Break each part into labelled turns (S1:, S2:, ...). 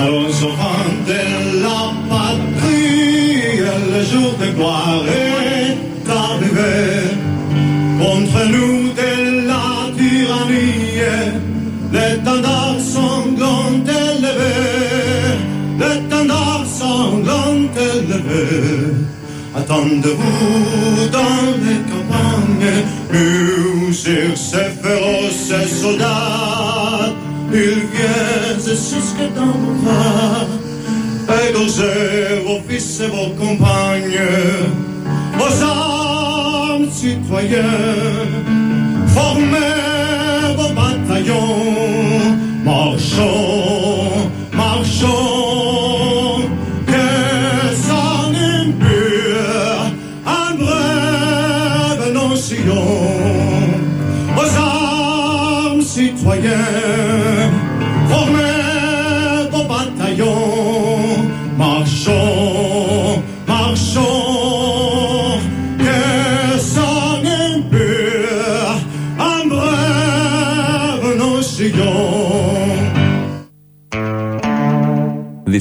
S1: Allons au de la patrie, le jour de gloire est arrivé. Contre nous de la tyrannie, l'étendard sanglant élevé, l'étendard sanglant élevé. Attendez-vous dans les campagnes, nous sur ces féroces soldats. Et vos compagnes, vos armes citoyens, formez vos bataillons,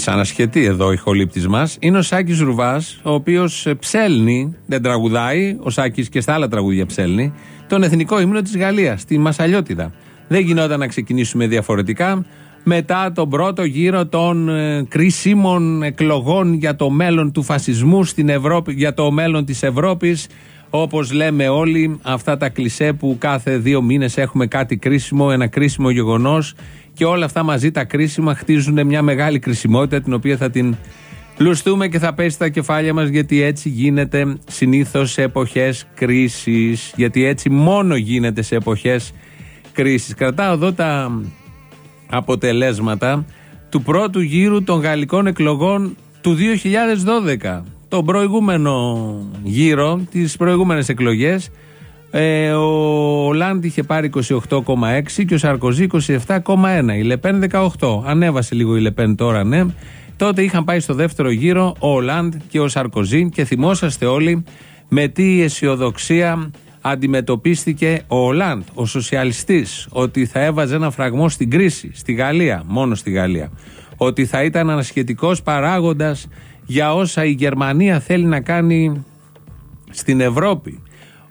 S2: Δυσανασχετή εδώ η χολύπτης μας είναι ο Σάκης Ρουβάς, ο οποίος ψέλνει, δεν τραγουδάει, ο Σάκης και στα άλλα τραγούδια ψέλνει, τον εθνικό ύμνο της Γαλλίας, τη Μασαλιώτιδα. Δεν γινόταν να ξεκινήσουμε διαφορετικά. Μετά τον πρώτο γύρο των ε, κρίσιμων εκλογών για το μέλλον του φασισμού στην Ευρώπη, για το μέλλον της Ευρώπης, όπως λέμε όλοι, αυτά τα κλισέ που κάθε δύο μήνες έχουμε κάτι κρίσιμο, ένα κρίσιμο γεγονός και όλα αυτά μαζί τα κρίσιμα χτίζουν μια μεγάλη κρισιμότητα την οποία θα την λουστούμε και θα πέσει στα κεφάλια μας γιατί έτσι γίνεται συνήθως σε εποχές κρίσης, γιατί έτσι μόνο γίνεται σε εποχές κρίσης. Κρατάω εδώ τα αποτελέσματα του πρώτου γύρου των γαλλικών εκλογών του 2012. Τον προηγούμενο γύρο, τις προηγούμενες εκλογές, ε, ο Λάντ είχε πάρει 28,6 και ο Σαρκοζή 27,1. Η Λεπέν 18. Ανέβασε λίγο η Λεπέν τώρα, ναι. Τότε είχαν πάει στο δεύτερο γύρο ο Ολάντ και ο Σαρκοζή και θυμόσαστε όλοι με τι αισιοδοξία αντιμετωπίστηκε ο Ολάντ, ο σοσιαλιστής, ότι θα έβαζε ένα φραγμό στην κρίση, στη Γαλλία, μόνο στη Γαλλία. Ότι θα ήταν ανασχετικός παράγοντας για όσα η Γερμανία θέλει να κάνει στην Ευρώπη.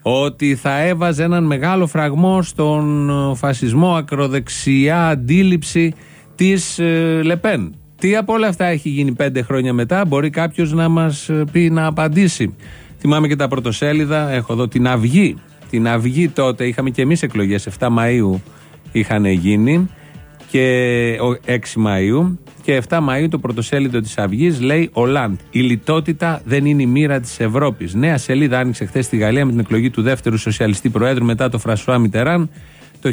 S2: Ότι θα έβαζε έναν μεγάλο φραγμό στον φασισμό ακροδεξιά αντίληψη της ε, Λεπέν. Τι από όλα αυτά έχει γίνει πέντε χρόνια μετά, μπορεί κάποιος να μας πει να απαντήσει. Θυμάμαι και τα πρωτοσέλιδα, έχω εδώ την Αυγή. Την Αυγή τότε είχαμε και εμείς εκλογές, 7 Μαΐου είχαν γίνει και 6 Μαΐου και 7 Μαΐου το πρωτοσέλιδο της Αυγής λέει Ολάντ, η λιτότητα δεν είναι η μοίρα της Ευρώπης. Νέα σελίδα άνοιξε χθες στη Γαλλία με την εκλογή του δεύτερου σοσιαλιστή προέδρου μετά το Φρασουά Μιτεράν το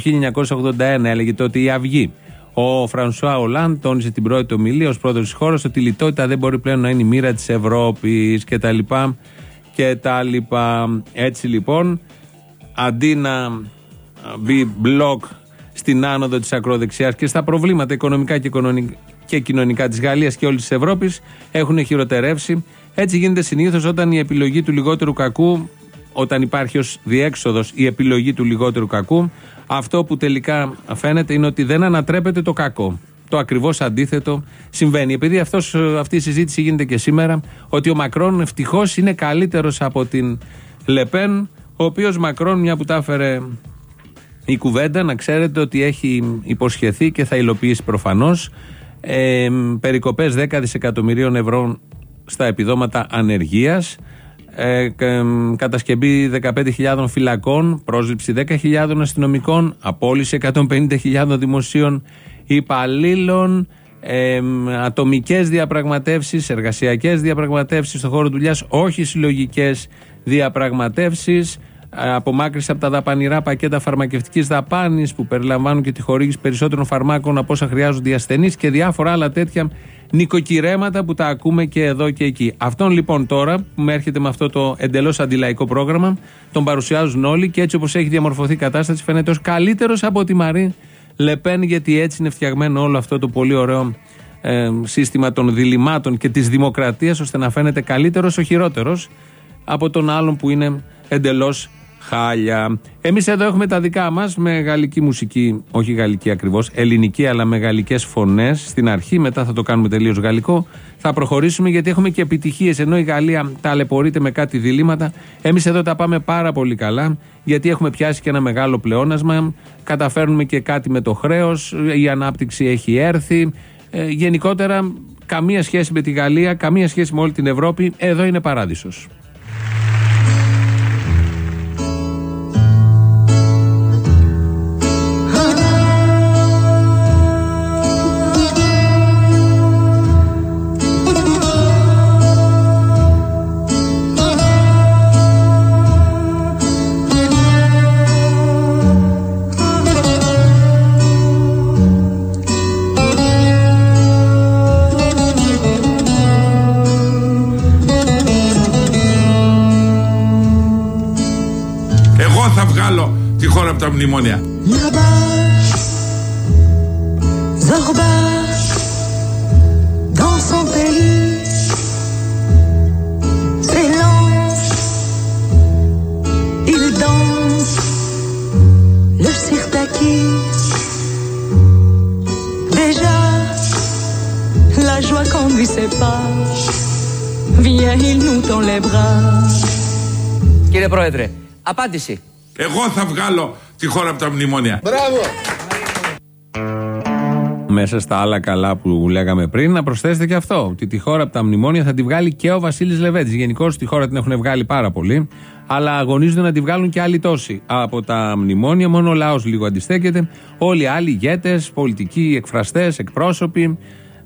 S2: 1981 έλεγε τότε η Αυγή. Ο Φρανσουά Ολάντ τόνισε την πρώτη ομιλία ως πρόεδρος της χώρας ότι η λιτότητα δεν μπορεί πλέον να είναι η μοίρα της Ευρώπης κτλ. Έτσι λοιπόν, αντί να μπει μπλοκ στην άνοδο της ακροδεξιάς και στα προβλήματα οικονομικά και, και κοινωνικά της Γαλλίας και όλης της Ευρώπης, έχουν χειροτερεύσει. Έτσι γίνεται συνήθως όταν η επιλογή του λιγότερου κακού, όταν υπάρχει ως διέξοδος η επιλογή του λιγότερου κακού, αυτό που τελικά φαίνεται είναι ότι δεν ανατρέπεται το κακό. Το ακριβώς αντίθετο συμβαίνει. Επειδή αυτός, αυτή η συζήτηση γίνεται και σήμερα, ότι ο Μακρόν ευτυχώς είναι καλύτερος από την Λεπέν, ο οποίος Μακρόν, μια που τα έφερε η κουβέντα, να ξέρετε ότι έχει υποσχεθεί και θα υλοποιήσει προφανώς ε, περικοπές 10 δισεκατομμυρίων ευρώ στα επιδόματα ανεργίας ε, κατασκευή 15.000 φυλακών, πρόσληψη 10.000 αστυνομικών, απόλυση 150.000 δημοσίων υπαλλήλων, ε, ατομικές διαπραγματεύσεις, εργασιακές διαπραγματεύσεις στον χώρο δουλειάς, όχι συλλογικές διαπραγματεύσεις, απομάκρυση από τα δαπανηρά πακέτα φαρμακευτικής δαπάνης που περιλαμβάνουν και τη χορήγηση περισσότερων φαρμάκων από όσα χρειάζονται οι ασθενείς και διάφορα άλλα τέτοια νοικοκυρέματα που τα ακούμε και εδώ και εκεί. Αυτόν λοιπόν τώρα που με έρχεται με αυτό το εντελώς αντιλαϊκό πρόγραμμα, τον παρουσιάζουν όλοι και έτσι όπως έχει διαμορφωθεί η κατάσταση φαίνεται ως καλύτερος από τη Μαρή Λεπέν, γιατί έτσι είναι φτιαγμένο όλο αυτό το πολύ ωραίο ε, σύστημα των διλημάτων και της δημοκρατίας, ώστε να φαίνεται καλύτερος ο χειρότερος από τον άλλον που είναι εντελώς χάλια. Εμείς εδώ έχουμε τα δικά μας με γαλλική μουσική, όχι γαλλική ακριβώς, ελληνική αλλά με γαλλικές φωνές στην αρχή. Μετά θα το κάνουμε τελείως γαλλικό. Θα προχωρήσουμε γιατί έχουμε και επιτυχίες. Ενώ η Γαλλία ταλαιπωρείται με κάτι διλήμματα, εμείς εδώ τα πάμε πάρα πολύ καλά γιατί έχουμε πιάσει και ένα μεγάλο πλεόνασμα. Καταφέρνουμε και κάτι με το χρέος. Η ανάπτυξη έχει έρθει. Ε, γενικότερα, καμία σχέση με τη Γαλλία, καμία σχέση με όλη την Ευρώπη. Εδώ είναι παράδεισος.
S3: Τα μνημόνια.
S4: La joie conduit ses pas. Viens, il nous tend les bras.
S5: Κύριε Πρόεδρε, απάντηση.
S3: Εγώ θα βγάλω τη χώρα από τα μνημόνια.
S6: Μπράβο!
S2: Μέσα στα άλλα καλά που λέγαμε πριν, να προσθέσετε και αυτό. Ότι τη χώρα από τα μνημόνια θα τη βγάλει και ο Βασίλης Λεβέντης. Γενικώ τη χώρα την έχουν βγάλει πάρα πολύ. Αλλά αγωνίζονται να τη βγάλουν και άλλοι τόσοι. Από τα μνημόνια, μόνο ο λαός λίγο αντιστέκεται. Όλοι οι άλλοι ηγέτες, πολιτικοί, εκφραστές, εκπρόσωποι,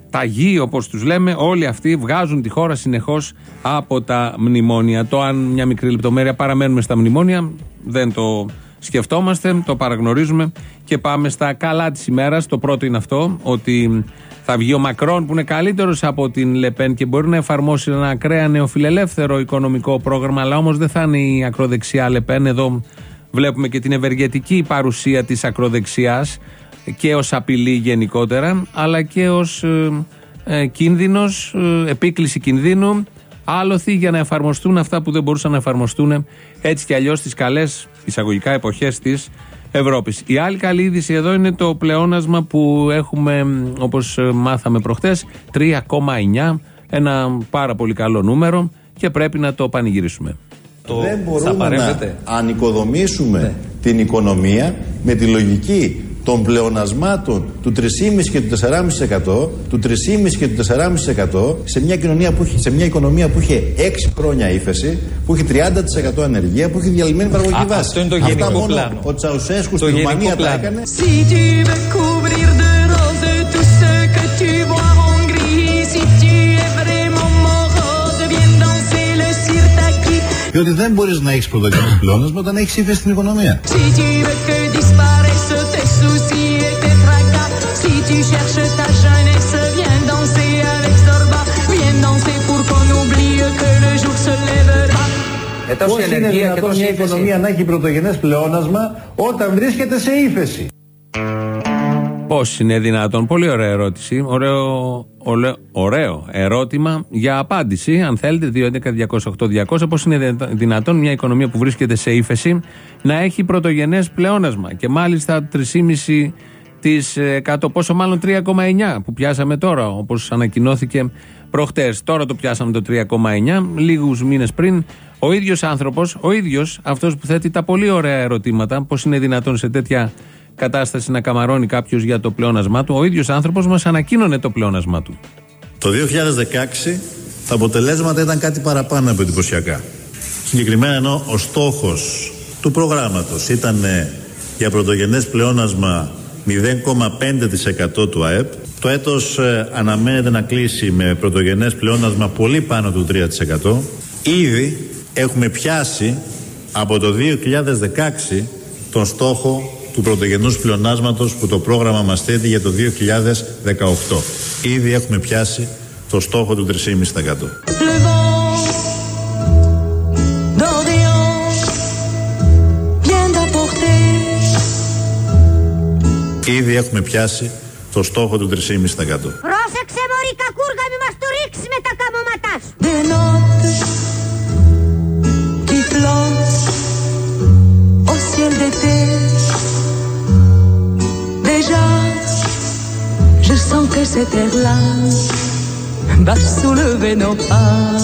S2: ταγοί όπως τους λέμε, όλοι αυτοί βγάζουν τη χώρα συνεχώς από τα μνημόνια. Το αν μια μικρή λεπτομέρεια παραμένουμε στα μνημόνια, δεν το σκεφτόμαστε, το παραγνωρίζουμε και πάμε στα καλά της ημέρας. Το πρώτο είναι αυτό, ότι θα βγει ο Μακρόν που είναι καλύτερος από την Λεπέν και μπορεί να εφαρμόσει ένα ακραία νεοφιλελεύθερο οικονομικό πρόγραμμα, αλλά όμως δεν θα είναι η ακροδεξιά Λεπέν. Εδώ βλέπουμε και την ευεργετική παρουσία της ακροδεξιάς και ως απειλή γενικότερα, αλλά και ως ε, ε, κίνδυνος, ε, επίκληση κινδύνου άλοθη για να εφαρμοστούν αυτά που δεν μπορούσαν να εφαρμοστούν έτσι κι αλλιώς στι καλές εισαγωγικά εποχές της Ευρώπης. Η άλλη καλή είδηση εδώ είναι το πλεόνασμα που έχουμε, όπως μάθαμε προχθέ, 3,9. Ένα πάρα πολύ καλό νούμερο και πρέπει να το πανηγυρίσουμε.
S7: Δεν μπορούμε να ανοικοδομήσουμε ναι. την οικονομία με τη λογική των πλεονασμάτων του 3,5 και του 4,5% του 3,5 και του 4,5% σε μια, κοινωνία που σε μια οικονομία που είχε 6 χρόνια ύφεση, που είχε 30% ανεργία, που είχε διαλυμένη παραγωγική βάση.
S5: Αυτό είναι το γενικό
S7: Αυτά μόνο
S5: πλάνο.
S7: ο Τσαουσέσκου στη Ρουμανία τα έκανε.
S8: Διότι δεν μπορείς να έχεις πρωτογενέ πλεόνασμα όταν έχεις ύφεση στην οικονομία. Πώς είναι δυνατόν μια οικονομία να έχει πρωτογενές πλεόνασμα όταν βρίσκεται σε ύφεση;
S2: Πώς είναι δυνατόν, πολύ ωραία ερώτηση. Ωραίο, ωραίο, ωραίο ερώτημα για απάντηση. Αν θέλετε, 2.11.208.200, πώς είναι δυνατόν μια οικονομία που βρίσκεται σε ύφεση να έχει πρωτογενές πλεόνασμα και μάλιστα 3,5 τις 100, πόσο μάλλον 3,9 που πιάσαμε τώρα, όπως ανακοινώθηκε προχτές. Τώρα το πιάσαμε το 3,9, λίγους μήνες πριν. Ο ίδιος άνθρωπος, ο ίδιος αυτός που θέτει τα πολύ ωραία ερωτήματα, πώς είναι δυνατόν σε τέτοια κατάσταση να καμαρώνει κάποιος για το πλεόνασμά του, ο ίδιος άνθρωπος μας ανακοίνωνε το πλεόνασμά του.
S8: Το 2016 τα αποτελέσματα ήταν κάτι παραπάνω από εντυπωσιακά. Συγκεκριμένα ενώ ο στόχος του προγράμματος ήταν ε, για πρωτογενές πλεόνασμα 0,5% του ΑΕΠ. Το έτος ε, αναμένεται να κλείσει με πρωτογενές πλεόνασμα πολύ πάνω του 3%. Ήδη έχουμε πιάσει από το 2016 τον στόχο του πρωτογενούς πλεονάσματος που το πρόγραμμα μας θέτει για το 2018. Ήδη έχουμε πιάσει το στόχο του 3,5%. Ήδη έχουμε πιάσει το στόχο του 3,5%. Πρόσεξε
S9: μωρή κακούργα μη μας το ρίξεις με τα καμώματά σου.
S4: Cette terre-là va soulever nos pas.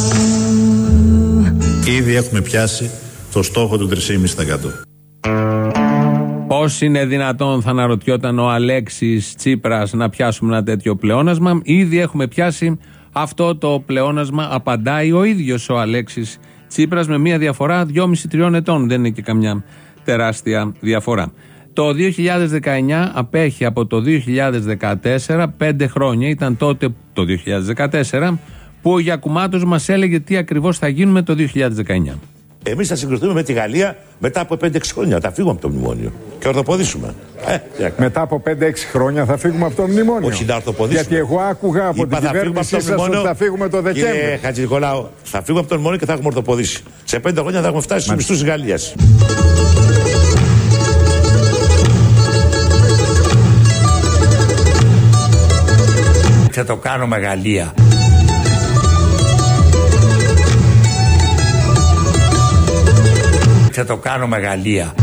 S8: Ήδη έχουμε πιάσει το στόχο του 3,5%.
S2: Πώς είναι δυνατόν, θα αναρωτιόταν ο Αλέξης Τσίπρας, να πιάσουμε ένα τέτοιο πλεόνασμα; Ήδη έχουμε πιάσει αυτό το πλεόνασμα, απαντάει ο ίδιος ο Αλέξης Τσίπρας με μία διαφορά 2,5-3 ετών. Δεν είναι και καμιά τεράστια διαφορά. Το 2019 απέχει από το 2014 πέντε χρόνια. Ήταν τότε το 2014 που ο Γιακουμάτος μας έλεγε τι ακριβώς θα γίνουμε το 2019.
S6: Εμείς θα συγκριθούμε με τη Γαλλία μετά από 5-6 χρόνια. Θα φύγουμε από το μνημόνιο και ορθοποδήσουμε. Ε,
S10: μετά από 5-6 χρόνια θα φύγουμε από το μνημόνιο.
S6: Όχι, να ορθοποδήσουμε.
S10: Γιατί εγώ άκουγα από Είπα, την κυβέρνησή σας ότι θα φύγουμε το Δεκέμβρη.
S6: Κύριε Χατζη Νικολάου, θα φύγουμε από το μνημόνιο και θα έχουμε ορθοποδήσει. Σε 5 χρόνια θα έχουμε φτάσει στους μισθούς της Γαλλίας.
S11: Θα το κάνουμε Γαλλία. Θα το κάνουμε Γαλλία.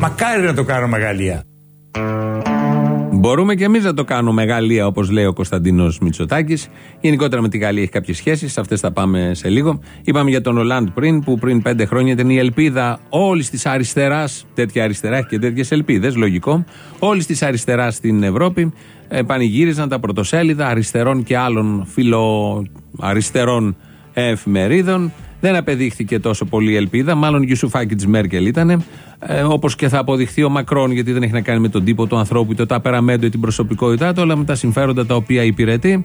S11: Μακάρι να το κάνουμε Γαλλία.
S2: Μπορούμε και εμείς να το κάνουμε Γαλλία, όπως λέει ο Κωνσταντίνος Μητσοτάκης. Γενικότερα με τη Γαλλία έχει κάποιες σχέσεις, σε αυτές θα πάμε σε λίγο. Είπαμε για τον Ολάντ πριν, που πριν πέντε χρόνια ήταν η ελπίδα όλης της αριστεράς, τέτοια αριστερά έχει και τέτοιες ελπίδες, λογικό, όλης της αριστεράς στην Ευρώπη. Ε, πανηγύριζαν τα πρωτοσέλιδα αριστερών και άλλων φιλοαριστερών εφημερίδων. Δεν απεδείχθηκε τόσο πολύ η ελπίδα. Μάλλον Γιουσουφάκη της Μέρκελ ήταν. Ε, Όπως και θα αποδειχθεί ο Μακρόν, γιατί δεν έχει να κάνει με τον τύπο του ανθρώπου, το ταπεραμέντο ή την προσωπικότητά του, αλλά με τα συμφέροντα τα οποία υπηρετεί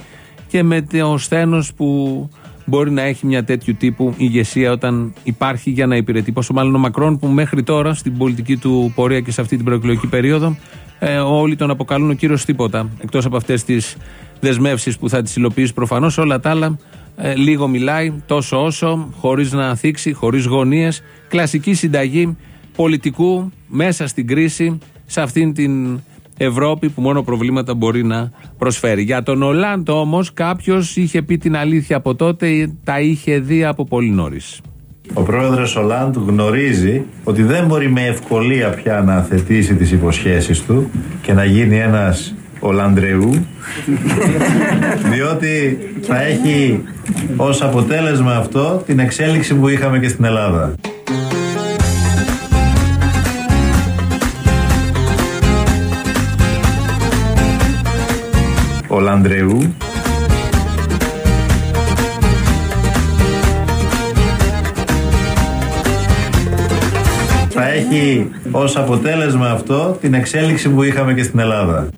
S2: και με το σθένος που μπορεί να έχει μια τέτοιου τύπου ηγεσία όταν υπάρχει για να υπηρετεί. Πόσο μάλλον ο Μακρόν που μέχρι τώρα στην πολιτική του πορεία και σε αυτή την προεκλογική περίοδο ε, όλοι τον αποκαλούν ο κύριος τίποτα. Εκτός από αυτές τις δεσμεύσεις που θα τις υλοποιήσει προφανώς, όλα τα άλλα ε, λίγο μιλάει, τόσο όσο, χωρίς να θίξει, χωρίς γωνίες. Κλασική συνταγή πολιτικού μέσα στην κρίση, σε αυτήν την Ευρώπη που μόνο προβλήματα μπορεί να προσφέρει. Για τον Ολάντο όμως κάποιος είχε πει την αλήθεια από τότε, τα είχε δει από πολύ νωρίς.
S8: Ο πρόεδρος Ολάντ γνωρίζει ότι δεν μπορεί με ευκολία πια να θετήσει τις υποσχέσεις του και να γίνει ένας Ολαντρεού διότι θα έχει ως αποτέλεσμα αυτό την εξέλιξη που είχαμε και στην Ελλάδα. Ολαντρεού θα έχει ως αποτέλεσμα αυτό την εξέλιξη που είχαμε και στην Ελλάδα.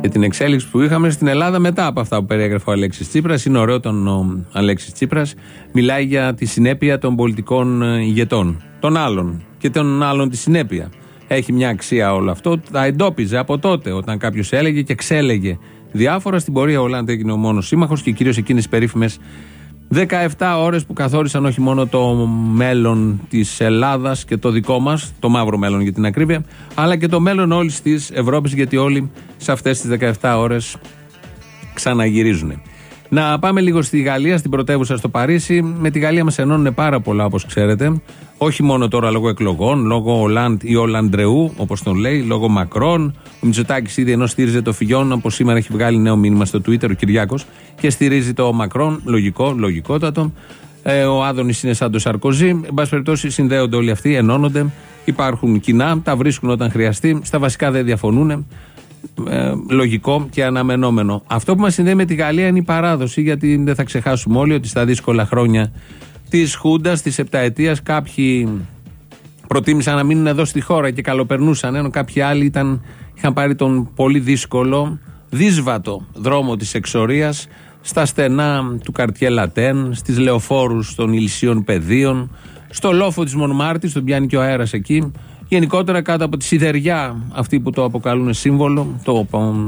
S2: Και την εξέλιξη που είχαμε στην Ελλάδα μετά από αυτά που περιέγραφε ο Αλέξης Τσίπρας. Είναι ωραίο τον ο Αλέξης Τσίπρας. Μιλάει για τη συνέπεια των πολιτικών ε, ηγετών. Των άλλων. Και των άλλων τη συνέπεια. Έχει μια αξία όλο αυτό. Τα εντόπιζε από τότε όταν κάποιος έλεγε και ξέλεγε διάφορα. Στην πορεία ο Λάντ έγινε ο μόνος σύμμαχος και κυρίως εκείνες τι περίφημες 17 ώρες που καθόρισαν όχι μόνο το μέλλον της Ελλάδας και το δικό μας, το μαύρο μέλλον για την ακρίβεια, αλλά και το μέλλον όλης της Ευρώπης, γιατί όλοι σε αυτές τις 17 ώρες ξαναγυρίζουν. Να πάμε λίγο στη Γαλλία, στην πρωτεύουσα στο Παρίσι. Με τη Γαλλία μας ενώνουν πάρα πολλά, όπως ξέρετε. Όχι μόνο τώρα λόγω εκλογών, λόγω Ολάντ ή Ολαντρεού, όπως τον λέει, λόγω Μακρόν. Ο Μητσοτάκης ήδη ενώ στήριζε το Φιγιόν, όπως σήμερα έχει βγάλει νέο μήνυμα στο Twitter ο Κυριάκος και στηρίζει το Μακρόν. Λογικό, λογικότατο. Ε, ο Άδωνης είναι σαν το Σαρκοζή. Εν πάση περιπτώσει, συνδέονται όλοι αυτοί, ενώνονται. Υπάρχουν κοινά, τα βρίσκουν όταν χρειαστεί. Στα βασικά δεν διαφωνούν. Ε, λογικό και αναμενόμενο. Αυτό που μας συνδέει με τη Γαλλία είναι η παράδοση, γιατί δεν θα ξεχάσουμε όλοι ότι στα δύσκολα χρόνια της Χούντας, της Επταετίας, κάποιοι προτίμησαν να μείνουν εδώ στη χώρα και καλοπερνούσαν, ενώ κάποιοι άλλοι ήταν, είχαν πάρει τον πολύ δύσκολο, δύσβατο δρόμο της εξορίας στα στενά του Καρτιέ Λατέν, στις λεωφόρους των ηλισίων πεδίων, στο λόφο της Μονμάρτης, τον πιάνει και ο αέρας εκεί, Γενικότερα κάτω από τη σιδεριά, αυτή που το αποκαλούν σύμβολο, το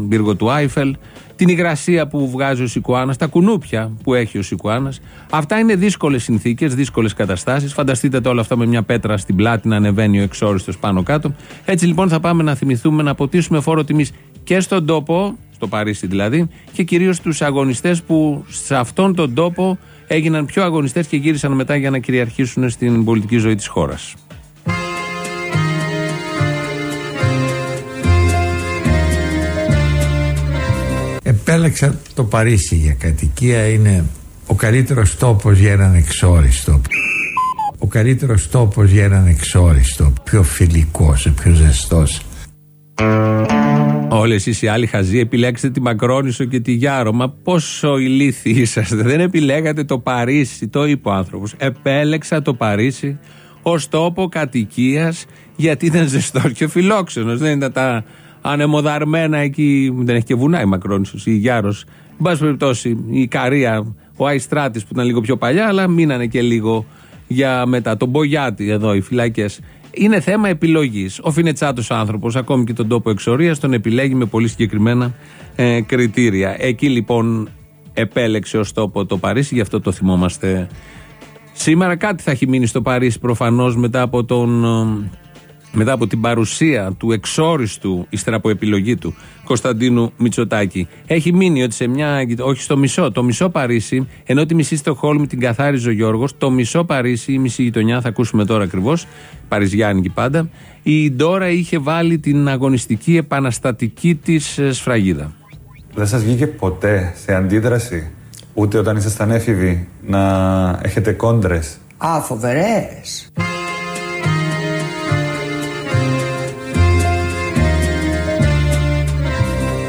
S2: πύργο του Άιφελ, την υγρασία που βγάζει ο Σικουάνας, τα κουνούπια που έχει ο Σικουάνας. Αυτά είναι δύσκολες συνθήκες, δύσκολες καταστάσεις. Φανταστείτε το όλα αυτά με μια πέτρα στην πλάτη να ανεβαίνει ο εξόριστος πάνω κάτω. Έτσι λοιπόν θα πάμε να θυμηθούμε να ποτίσουμε φόρο τιμής και στον τόπο, στο Παρίσι δηλαδή, και κυρίως στου αγωνιστές που σε αυτόν τον τόπο έγιναν πιο αγωνιστές και γύρισαν μετά για να κυριαρχήσουν στην πολιτική ζωή της χώρας.
S11: Επέλεξα το Παρίσι για κατοικία είναι ο καλύτερος τόπος για έναν εξόριστο. Ο καλύτερος τόπος για έναν εξόριστο. Πιο φιλικός, πιο ζεστός.
S2: Όλοι εσείς οι άλλοι χαζοί επιλέξετε τη Μακρόνισο και τη Γιάρο. Μα πόσο ηλίθιοι είσαστε. Δεν επιλέγατε το Παρίσι. Το είπε ο άνθρωπος. Επέλεξα το Παρίσι ως τόπο κατοικίας γιατί ήταν ζεστός και φιλόξενος. Δεν ήταν τα ανεμοδαρμένα εκεί. Δεν έχει και βουνά η Μακρόνισο ή η Γιάρος. Εν πάση περιπτώσει, η Καρία, ο Αϊστράτης που ήταν λίγο πιο παλιά, αλλά μείνανε και λίγο για μετά. Τον Μπογιάτη εδώ, οι φυλακές. Είναι θέμα επιλογής. Ο φινετσάτος άνθρωπος, ακόμη και τον τόπο εξορίας, τον επιλέγει με πολύ συγκεκριμένα ε, κριτήρια. Εκεί λοιπόν επέλεξε ως τόπο το Παρίσι, γι' αυτό το θυμόμαστε. Σήμερα κάτι θα έχει μείνει στο Παρίσι προφανώς μετά από τον ε, μετά από την παρουσία του εξόριστου, ύστερα από επιλογή του, Κωνσταντίνου Μητσοτάκη. Έχει μείνει ότι σε μια. Όχι στο μισό, το μισό Παρίσι, ενώ τη μισή Στοχόλμη την καθάριζε ο Γιώργος, το μισό Παρίσι, η μισή γειτονιά, θα ακούσουμε τώρα ακριβώς, Παριζιάννικη πάντα, η Ντόρα είχε βάλει την αγωνιστική επαναστατική της ε, σφραγίδα.
S12: Δεν σας βγήκε ποτέ σε αντίδραση, ούτε όταν ήσασταν έφηβοι, να έχετε κόντρες;
S13: Α, φοβερές.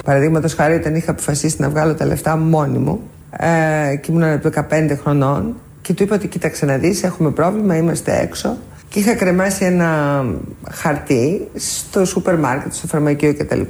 S13: Παραδείγματος χάρη, όταν είχα αποφασίσει να βγάλω τα λεφτά μόνη μου ε, και ήμουν 15 χρονών και του είπα ότι κοίταξε να δεις, έχουμε πρόβλημα, είμαστε έξω. Και είχα κρεμάσει ένα χαρτί στο σούπερ μάρκετ, στο φαρμακείο κτλ.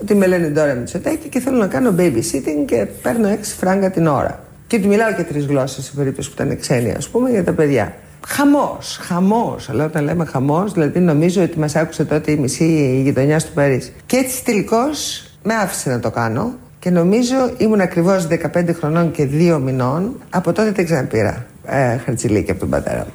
S13: Ότι με λένε τώρα Μητσοτάκη και θέλω να κάνω babysitting και παίρνω 6 φράγκα την ώρα. Και του μιλάω και τρεις γλώσσες σε περίπτωση που ήταν ξένοι, ας πούμε, για τα παιδιά. Χαμός, χαμός. Αλλά όταν λέμε χαμός, δηλαδή νομίζω ότι μας άκουσε τότε η μισή γειτονιά του Παρίσι. Και έτσι τελικώς με άφησε να το κάνω και νομίζω ήμουν ακριβώς 15 χρονών και 2 μηνών. Από τότε δεν ξαναπήρα ε, χαρτζηλίκι από τον πατέρα μου.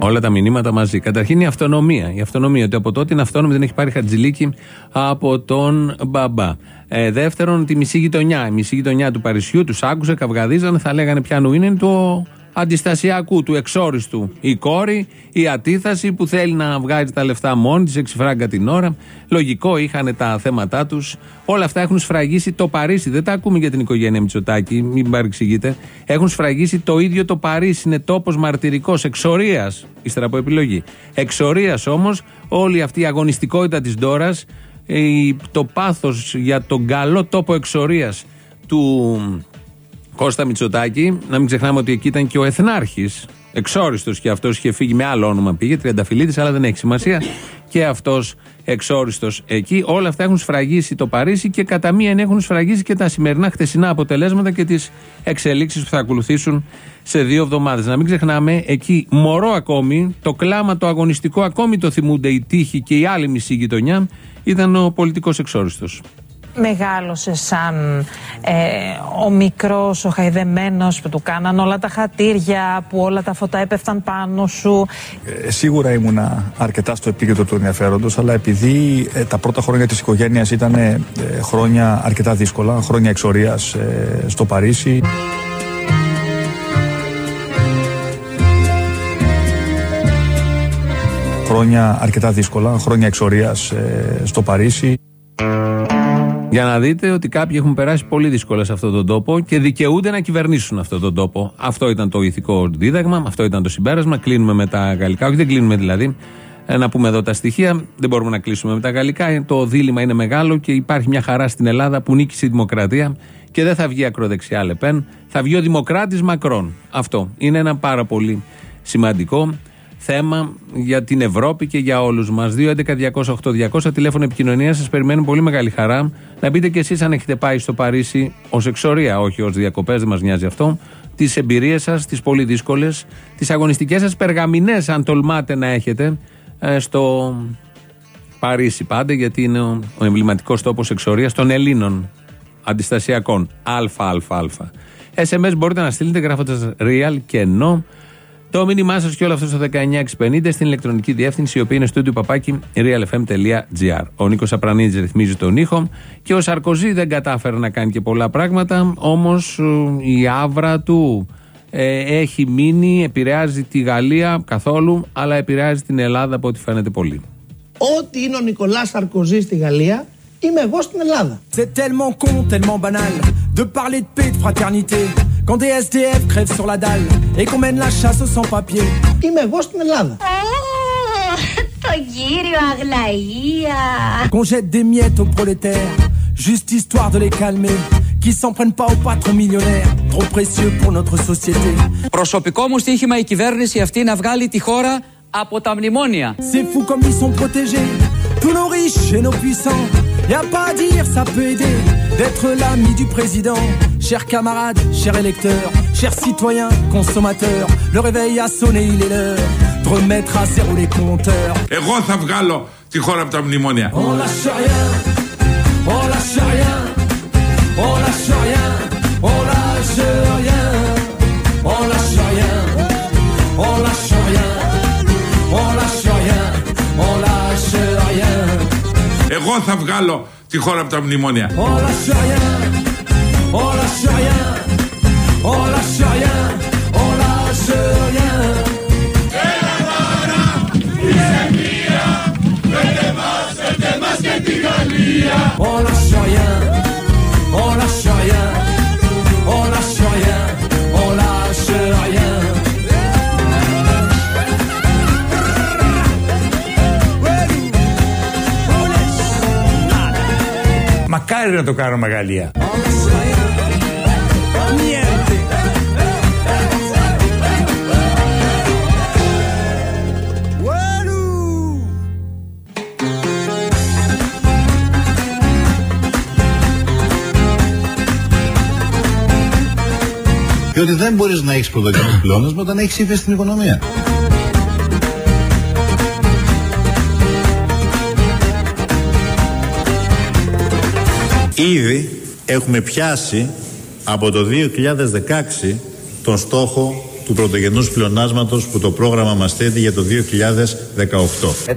S2: Όλα τα μηνύματα μαζί. Καταρχήν η αυτονομία. Η αυτονομία ότι από τότε είναι αυτόνομη, δεν έχει πάρει χαρτζηλίκι από τον μπαμπά. Ε, δεύτερον, τη μισή γειτονιά. Η μισή γειτονιά του Παρισιού τους άκουσε, καυγαδίζανε, θα λέγανε πιανού είναι το αντιστασιακού, του εξόριστου. Η κόρη, η αντίθαση που θέλει να βγάζει τα λεφτά μόνη της, εξυφράγκα την ώρα. Λογικό, είχαν τα θέματα τους. Όλα αυτά έχουν σφραγίσει το Παρίσι. Δεν τα ακούμε για την οικογένεια Μητσοτάκη, μην παρεξηγείτε. Έχουν σφραγίσει το ίδιο το Παρίσι. Είναι τόπος μαρτυρικός, εξορίας, ύστερα από επιλογή. Εξορίας όμως, όλη αυτή η αγωνιστικότητα της Ντόρας, το πάθος για τον καλό τόπο εξορίας του Κώστα Μητσοτάκη, να μην ξεχνάμε ότι εκεί ήταν και ο Εθνάρχης. Εξόριστος και αυτός είχε φύγει με άλλο όνομα. Πήγε Τριανταφυλλίδη, αλλά δεν έχει σημασία. Και αυτός εξόριστος εκεί. Όλα αυτά έχουν σφραγίσει το Παρίσι και κατά μία έχουν σφραγίσει και τα σημερινά χτεσινά αποτελέσματα και τις εξελίξεις που θα ακολουθήσουν σε δύο εβδομάδες. Να μην ξεχνάμε, εκεί μωρό ακόμη, το κλάμα το αγωνιστικό ακόμη το θυμούνται οι τύχοι και η άλλη μισή γειτονιά, ήταν ο πολιτικός εξόριστος
S14: μεγάλωσε σαν ε, ο μικρός, ο χαϊδεμένος που του κάναν όλα τα χατήρια, που όλα τα φώτα έπεφταν πάνω σου.
S12: Ε, σίγουρα ήμουνα αρκετά στο επίκεντρο του ενδιαφέροντος, αλλά επειδή ε, τα πρώτα χρόνια της οικογένειας ήταν ε, χρόνια αρκετά δύσκολα, χρόνια εξορίας στο Παρίσι. Χρόνια αρκετά δύσκολα, χρόνια εξορίας στο Παρίσι.
S2: Για να δείτε ότι κάποιοι έχουν περάσει πολύ δύσκολα σε αυτόν τον τόπο και δικαιούνται να κυβερνήσουν αυτόν τον τόπο. Αυτό ήταν το ηθικό δίδαγμα, αυτό ήταν το συμπέρασμα. Κλείνουμε με τα γαλλικά, όχι δεν κλείνουμε δηλαδή. Ε, να πούμε εδώ τα στοιχεία. Δεν μπορούμε να κλείσουμε με τα γαλλικά. Το δίλημα είναι μεγάλο και υπάρχει μια χαρά στην Ελλάδα που νίκησε η δημοκρατία και δεν θα βγει ακροδεξιά Λεπέν. Θα βγει ο Δημοκράτης Μακρόν. Αυτό είναι ένα πάρα πολύ σημαντικό θέμα για την Ευρώπη και για όλους μας. 2.11.208.200 τηλέφωνο επικοινωνίας. Σας περιμένουν πολύ μεγάλη χαρά να μπείτε κι εσείς αν έχετε πάει στο Παρίσι ως εξορία, όχι ως διακοπές, δεν μας νοιάζει αυτό. Τις εμπειρίες σας, τις πολύ δύσκολες, τις αγωνιστικές σας περγαμηνές, αν τολμάτε να έχετε, ε, στο Παρίσι πάντα, γιατί είναι ο, ο εμβληματικός τόπος εξορίας των Ελλήνων αντιστασιακών. ΑΑΑ. SMS μπορείτε να στείλετε γράφοντας real και no το μήνυμά σας και όλο αυτό στο 19650 στην ηλεκτρονική διεύθυνση, η οποία είναι στο παπάκι realfm.gr. Ο Νίκος Απρανίδης ρυθμίζει τον ήχο και ο Σαρκοζή δεν κατάφερε να κάνει και πολλά πράγματα, όμως ε, η άβρα του ε, έχει μείνει, επηρεάζει τη Γαλλία καθόλου, αλλά επηρεάζει την Ελλάδα από ό,τι φαίνεται πολύ.
S15: Ό,τι είναι ο Νικολάς Σαρκοζή στη Γαλλία είμαι εγώ στην Ελλάδα.
S16: C'est tellement con, tellement banal de parler de paix, de fraternité. Quand des SDF crèvent sur la dalle et qu'on mène la chasse aux sans-papiers.
S15: Είμαι εγώ στην Ελλάδα.
S9: Το κύριο Αγλαία.
S16: Qu'on jette des miettes aux prolétaires, juste histoire de les calmer. Qui s'en prennent pas aux patrons millionnaires, trop précieux pour notre société.
S5: Προσωπικό μου στοίχημα η κυβέρνηση αυτή να βγάλει τη χώρα από τα μνημόνια.
S16: C'est fou comme ils sont protégés, tous nos riches et nos puissants. Y a pas à dire, ça peut aider d'être l'ami du président. Chers camarades, chers électeurs, chers citoyens, consommateurs, le réveil a sonné, il est l'heure de remettre à zéro les compteurs.
S3: Et
S16: On lâche rien, on lâche rien.
S3: Θα βγάλω τη χώρα από τα μνημόνια.
S16: On lâche rien, on lâche rien,
S17: Μακάρι να το κάνουμε Γαλλία.
S8: Διότι δεν μπορείς να έχεις πρωτογενές πλεόνασμα όταν έχεις ύφεση στην οικονομία. Ήδη έχουμε πιάσει από το 2016 τον στόχο του πρωτογενούς πλεονάσματος που το πρόγραμμα μας θέτει για το 2018.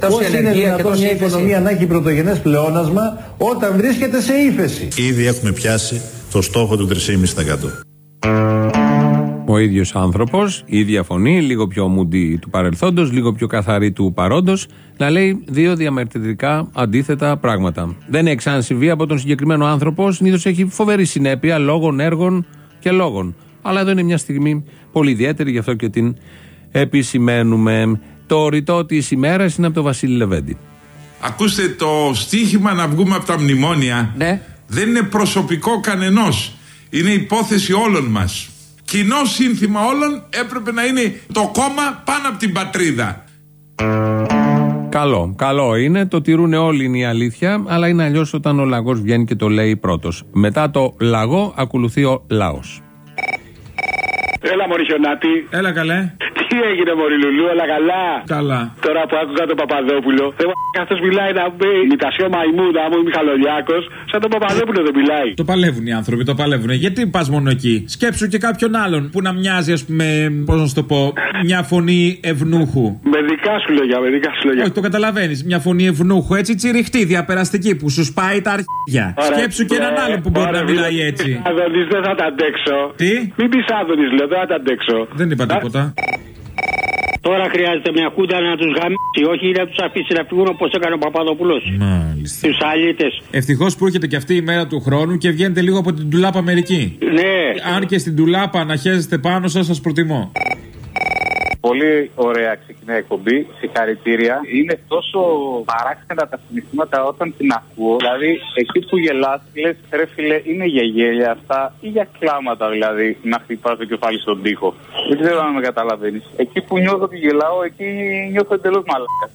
S18: Πώς είναι δυνατόν μια οικονομία να έχει πρωτογενές πλεόνασμα όταν βρίσκεται σε ύφεση;
S8: Ήδη έχουμε πιάσει το στόχο του 3,5%.
S2: Ο ίδιος άνθρωπος, η ίδια φωνή, λίγο πιο μουντή του παρελθόντος, λίγο πιο καθαρή του παρόντος, να λέει δύο διαμερτητικά αντίθετα πράγματα. Δεν έχει ξανασυμβεί από τον συγκεκριμένο άνθρωπο, συνήθως έχει φοβερή συνέπεια λόγων, έργων και λόγων. Αλλά εδώ είναι μια στιγμή πολύ ιδιαίτερη, γι' αυτό και την επισημαίνουμε. Το ρητό της ημέρας είναι από τον Βασίλη Λεβέντη.
S3: Ακούστε το στίχημα να βγούμε από τα μνημόνια.
S5: Ναι.
S3: Δεν είναι προσωπικό κανενός. Είναι υπόθεση όλων μας. Κοινό σύνθημα όλων έπρεπε να είναι το κόμμα πάνω από την πατρίδα.
S2: Καλό, καλό είναι. Το τηρούν όλοι είναι η αλήθεια. Αλλά είναι αλλιώς όταν ο λαγός βγαίνει και το λέει πρώτος. Μετά το λαγό ακολουθεί ο λαός.
S19: Έλα, Μωρή Χιονάτη.
S3: Έλα καλέ.
S19: Τι έγινε, Μωρή Λουλού, όλα καλά;
S3: Καλά.
S19: Τώρα που άκουγα τον Παπαδόπουλο, δεν καθώς μιλάει να μπει μητασιό μαϊμού, να μου Μιχαλολιάκος, σαν τον Παπαδόπουλο δεν μιλάει.
S20: Το παλεύουν οι άνθρωποι, το παλεύουν. Γιατί πας μόνο εκεί; Σκέψου και κάποιον άλλον που να μοιάζει, ας πούμε, πώς να σου το πω, μια φωνή ευνούχου.
S19: Με δικά σου λόγια, με δικά σου λόγια.
S20: Όχι, το καταλαβαίνεις. Μια φωνή ευνούχου, έτσι τσιριχτή, διαπεραστική, που σου σπάει τα αρχίδια.
S19: Ωραία.
S20: Σκέψου και έναν
S19: Ε,
S20: άλλον που μπορεί
S19: ωραία,
S20: να μιλάει
S19: μην-
S20: έτσι.
S19: Άδωνης, δεν θα τα αντέξω.
S20: Τι;
S19: Μην πεις Άδωνης, λέω, δεν θα τα αντέξω.
S20: Δεν είπα τίποτα.
S21: Τώρα χρειάζεται μια κούντα να τους γαμίσει, όχι να τους αφήσει να φύγουν όπως έκανε ο Παπαδοπούλος.
S20: Μάλιστα.
S21: Τους αλήτες.
S20: Ευτυχώς που έρχεται και αυτή η μέρα του χρόνου και βγαίνετε λίγο από την τουλάπα μερική.
S21: Ναι.
S20: Αν και στην τουλάπα να χέζεστε πάνω σας, σας προτιμώ.
S22: Πολύ ωραία ξεκινάει η εκπομπή. Συγχαρητήρια. Είναι τόσο παράξενα τα συναισθήματα όταν την ακούω. Δηλαδή, εκεί που γελάς, λες, ρε φίλε, είναι για γέλια αυτά ή για κλάματα δηλαδή να χτυπάς το κεφάλι στον τοίχο. Δεν ξέρω αν με καταλαβαίνεις. Εκεί που νιώθω ότι γελάω, εκεί νιώθω εντελώς μαλάκας.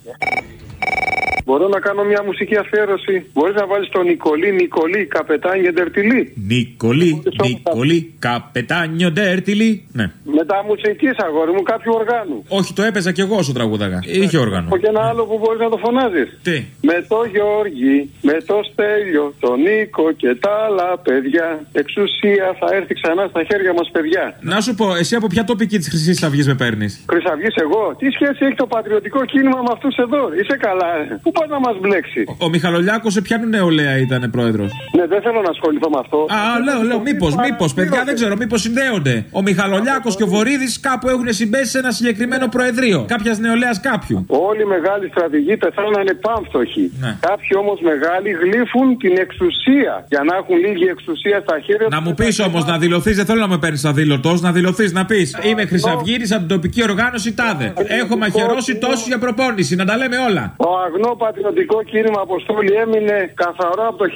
S19: Μπορώ να κάνω μια μουσική αφιέρωση. Μπορείς να βάλεις τον Νικολί, Νικολί, καπετάνιο ντερτιλί.
S20: Νικολί, Νικολί, καπετάνιο ντέρτιλι. Ναι.
S19: Μετά μουσική αγόρι μου κάποιου οργάνου.
S20: Όχι, το έπαιζα κι εγώ όσο τραγούδαγα. Είχε όργανο.
S19: Έχω και ένα άλλο που μπορείς να το φωνάζεις.
S20: Τι;
S19: Με το Γιώργη, με το Στέλιο, τον Νίκο και τα άλλα παιδιά. Εξουσία θα έρθει ξανά στα χέρια μας, παιδιά.
S20: Να σου πω, εσύ από ποια τοπική της Χρυσής Αυγής με παίρνεις;
S19: Χρυσαυγή εγώ. Τι σχέση έχει το πατριωτικό κίνημα με αυτούς εδώ; Είσαι καλά. ε. Πού πάει να μας μπλέξει.
S20: Ο Μιχαλολιάκος σε ποια νεολαία ήταν πρόεδρος;
S19: Ναι, δεν θέλω να ασχοληθώ με αυτό.
S20: Α, λέω, λέω, μήπως, μήπως, παιδιά, δεν ξέρω, μήπως συνδέονται. Ο Μιχαλολιάκος και ο Βορύδης κάπου έχουν συμπέσει σε ένα συγκεκριμένο προεδρείο. Κάποιας νεολαίας κάποιου.
S19: Όλοι οι μεγάλοι στρατηγοί πεθάνανε πάμφτωχοι.
S20: Ναι.
S19: Κάποιοι όμως μεγάλοι γλύφουν την εξουσία για να έχουν λίγη εξουσία στα χέρια
S20: Να μου πεις όμως να δηλωθείς, δεν θέλω να με παίρνεις αδήλωτος, να δηλωθείς να πεις Είμαι Χρυσαυγήτη από την τοπική οργάνωση τάδε. Έχω μαχαιρώσει τόσου για προπόνηση, να τα λέμε όλα.
S19: Το αγνό πατριωτικό κίνημα Αποστόλη έμεινε καθαρό από το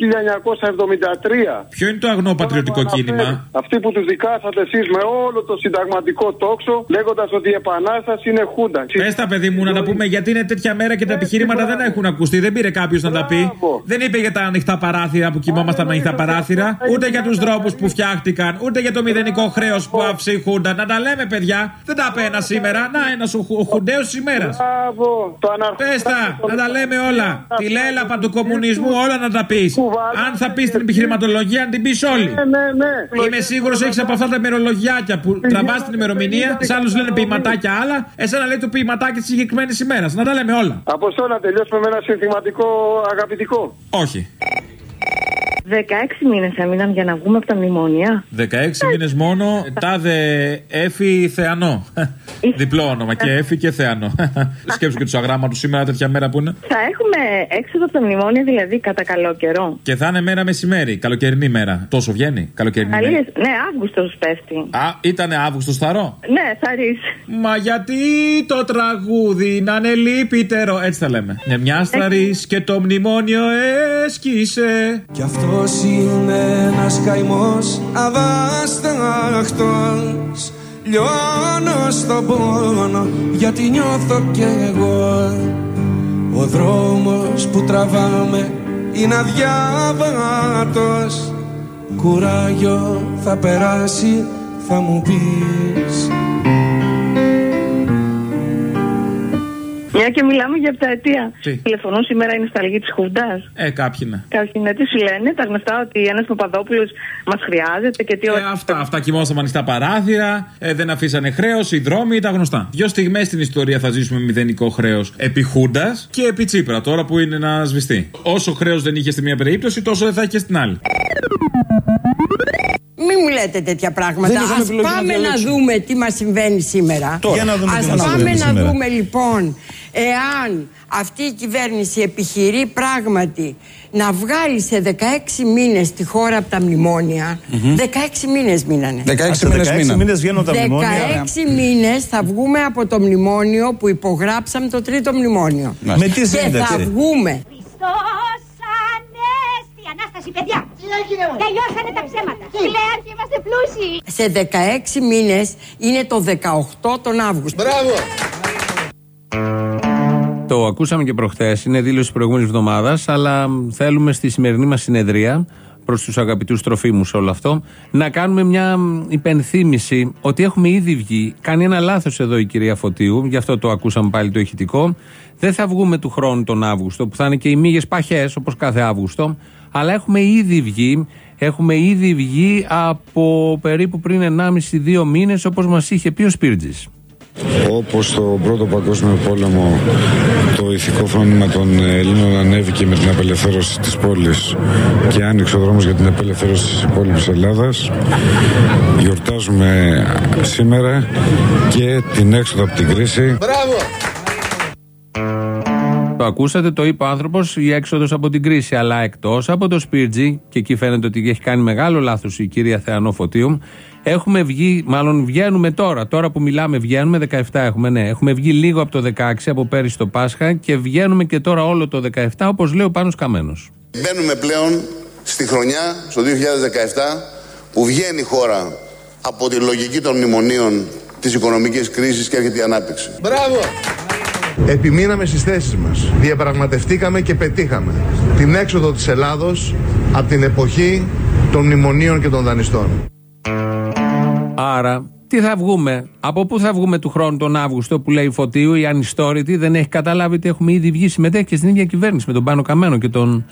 S19: 1973.
S20: Ποιο είναι το αγνό πατριωτικό κίνημα;
S19: Αυτοί που τους δικάσατε εσείς με όλο το συνταγματικό τόξο, λέγοντας ότι η επανάσταση είναι χούντα.
S20: Πες τα παιδί μου να τα πούμε γιατί είναι τέτοια μέρα και τα επιχειρήματα δεν έχουν ακουστεί. Δεν πήρε κάποιος να τα πει. Δεν είπε για τα ανοιχτά παράθυρα που κοιμόμασταν με ανοιχτά παράθυρα, ούτε για τους δρόμου που φτιάχτηκαν, ούτε για το μηδενικό χρέος που άφησε η Χούντα. Να τα λέμε, παιδιά. Δεν τα πένα σήμερα. Να, ένας ο χουντέος της ημέρας. Πες τα, να τα λέμε όλα. Τη λέλαπα του κομμουνισμού, όλα να τα πεις. Αν θα πεις την επιχειρηματολογία, να την πεις όλη.
S19: Ναι, ναι.
S20: Είμαι σίγουρος έχεις από αυτά τα ημερολογιάκια που τραβάς την ημερομηνία. Σε άλλους λένε ποιηματάκια άλλα. Εσένα λέει το ποιηματάκι της συγκεκριμένης ημέρας. Να τα λέμε όλα.
S19: Αποστό να τελειώσουμε με ένα συνθηματικό αγαπητικό.
S20: Όχι.
S23: 16 μήνες έμειναν για να βγούμε από τα μνημόνια.
S20: 16 μήνες μόνο, τάδε έφη θεανό. Διπλό όνομα και έφη και θεανό. Σκέψου και τους αγράμματους σήμερα, τέτοια μέρα που είναι.
S23: Θα έχουμε έξοδο από τα μνημόνια δηλαδή κατά καλό καιρό.
S20: Και θα είναι μέρα μεσημέρι, καλοκαιρινή μέρα. Τόσο βγαίνει, καλοκαιρινή μέρα.
S23: Αλίες, ναι, Αύγουστος πέφτει.
S20: Α, ήταν Αύγουστος θαρό;
S23: Ναι, θα ρίξει.
S20: Μα γιατί το τραγούδι να είναι λυπητερό; Έτσι θα λέμε. Ναι, μια σταρή και το μνημόνιο έσκησε.
S24: Κι αυτός είναι ένας καημός αβάσταχτος Λιώνω στον πόνο γιατί νιώθω κι εγώ. Ο δρόμος που τραβάμε είναι αδιάβατος. Κουράγιο θα περάσει θα μου πεις
S23: Μια και μιλάμε για επταετία.
S20: Τι;
S23: Τηλεφωνούν σήμερα είναι στα λίγη της Χουντάς.
S20: Ε, κάποιοι ναι.
S23: Κάποιοι ναι, τι σου λένε, τα γνωστά ότι ένας Παπαδόπουλος μας χρειάζεται και τι
S20: Ε, αυτά, αυτά κοιμώσαμε ανοιχτά παράθυρα, ε, δεν αφήσανε χρέος, οι δρόμοι, τα γνωστά. Δύο στιγμές στην ιστορία θα ζήσουμε μηδενικό χρέος επί Χούντα και επί Τσίπρα, τώρα που είναι να σβηστεί. Όσο χρέος δεν είχε στη μία περίπτωση, τόσο δεν θα έχει και στην άλλη.
S25: Μην μου λέτε τέτοια πράγματα.
S20: Δεν είχαμε
S25: Ας
S20: επιλογή να
S25: πάμε να,
S20: διαλέξουμε.
S25: δούμε τι μας συμβαίνει σήμερα.
S20: Τώρα. Για να δούμε
S25: Ας
S20: τι μας
S25: πάμε
S20: συμβαίνει
S25: να
S20: σήμερα.
S25: δούμε λοιπόν εάν αυτή η κυβέρνηση επιχειρεί πράγματι να βγάλει σε 16 μήνες τη χώρα από τα μνημόνια. 16 μήνες μήνανε.
S26: 16 μήνες
S6: 16
S26: μήνα.
S6: μήνες βγαίνουν τα
S25: 16
S6: μνημόνια.
S25: μήνες θα βγούμε από το μνημόνιο που υπογράψαμε το τρίτο μνημόνιο.
S6: Με τι
S25: Και
S6: σύνταξη.
S25: θα βγούμε
S9: Χριστός Ανέστη, Ανάσταση παιδιά. Τελειώσανε τα ψέματα. Κλαίαρχοι είμαστε πλούσιοι.
S25: σε 16 μήνες είναι το 18 τον Αύγουστο.
S15: Μπράβο.
S2: Το ακούσαμε και προχθές, είναι δήλωση τη προηγούμενης εβδομάδας, αλλά μ, θέλουμε στη σημερινή μας συνεδρία, προς τους αγαπητούς τροφίμους όλο αυτό, να κάνουμε μια μ, υπενθύμηση ότι έχουμε ήδη βγει. Κάνει ένα λάθος εδώ η κυρία Φωτίου, γι' αυτό το ακούσαμε πάλι το ηχητικό. Δεν θα βγούμε του χρόνου τον Αύγουστο, που θα είναι και οι μύγες παχές, όπως κάθε Αύγουστο, αλλά έχουμε ήδη βγει. Έχουμε ήδη βγει από περίπου πριν 1,5-2 μήνες, όπως μας είχε πει ο Σπίρτζης.
S27: Όπως στον Πρώτο Παγκόσμιο Πόλεμο το ηθικό φρόνημα των Ελλήνων ανέβηκε με την απελευθέρωση της πόλης και άνοιξε ο δρόμος για την απελευθέρωση της υπόλοιπης Ελλάδας γιορτάζουμε σήμερα και την έξοδο από την κρίση
S15: Μπράβο.
S2: Το ακούσατε, το είπε ο άνθρωπος, η έξοδος από την κρίση. Αλλά εκτός από το Σπίρτζι, και εκεί φαίνεται ότι έχει κάνει μεγάλο λάθος η κυρία Θεανό Φωτίου, έχουμε βγει, μάλλον βγαίνουμε τώρα. Τώρα που μιλάμε, βγαίνουμε, 17 έχουμε, ναι. Έχουμε βγει λίγο από το 16, από πέρυσι το Πάσχα, και βγαίνουμε και τώρα όλο το 17, όπως λέει ο Πάνος Καμένος.
S28: Μπαίνουμε πλέον στη χρονιά, στο 2017, που βγαίνει η χώρα από τη λογική των μνημονίων της οικονομικής κρίσης και έρχεται η ανάπτυξη.
S15: Μπράβο.
S29: Επιμείναμε στις θέσεις μας. Διαπραγματευτήκαμε και πετύχαμε την έξοδο της Ελλάδος από την εποχή των μνημονίων και των δανειστών.
S2: Άρα, τι θα βγούμε, από πού θα βγούμε του χρόνου τον Αύγουστο που λέει η Φωτίου, η ανιστόρητη, δεν έχει καταλάβει ότι έχουμε ήδη βγει συμμετέχει και στην ίδια κυβέρνηση με τον Πάνο Καμένο και τον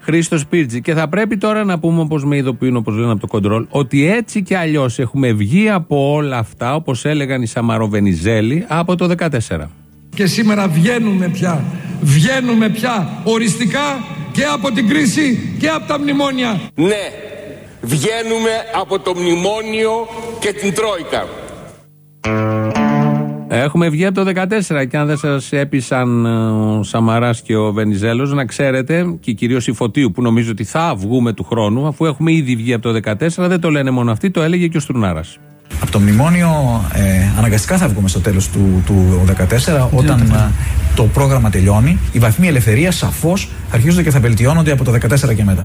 S2: Χρήστο Σπίρτζη. Και θα πρέπει τώρα να πούμε, όπως με ειδοποιούν, όπως λένε από το κοντρόλ, ότι έτσι και αλλιώς έχουμε βγει από όλα αυτά, όπως έλεγαν οι Σαμαροβενιζέλοι, από το 14.
S30: Και σήμερα βγαίνουμε πια, βγαίνουμε πια οριστικά και από την κρίση και από τα μνημόνια.
S31: Ναι, βγαίνουμε από το μνημόνιο και την Τρόικα.
S2: Έχουμε βγει από το 14 και αν δεν σας έπεισαν ε, ο Σαμαράς και ο Βενιζέλος, να ξέρετε, και κυρίως η Φωτίου που νομίζω ότι θα βγούμε του χρόνου, αφού έχουμε ήδη βγει από το 14, δεν το λένε μόνο αυτοί, το έλεγε και ο Στουρνάρα.
S32: Από το μνημόνιο ε, αναγκαστικά θα βγούμε στο τέλος του, του 2014 όταν ε, το πρόγραμμα τελειώνει. Οι βαθμοί ελευθερίας σαφώς αρχίζονται και θα βελτιώνονται από το 2014 και μετά.